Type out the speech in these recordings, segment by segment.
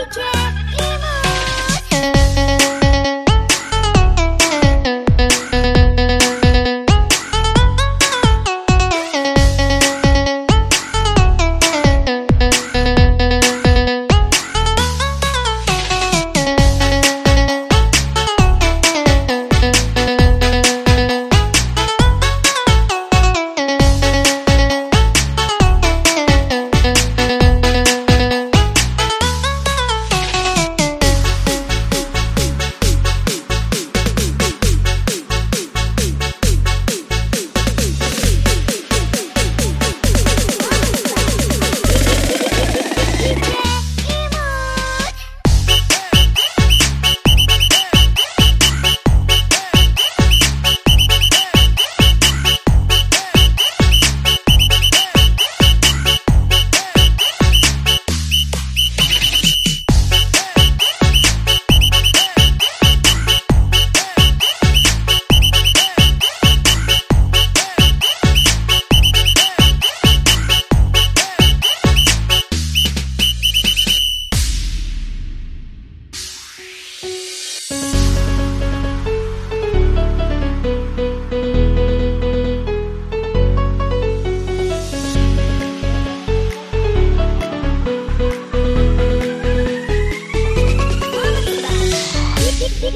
DJ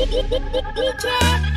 DJ.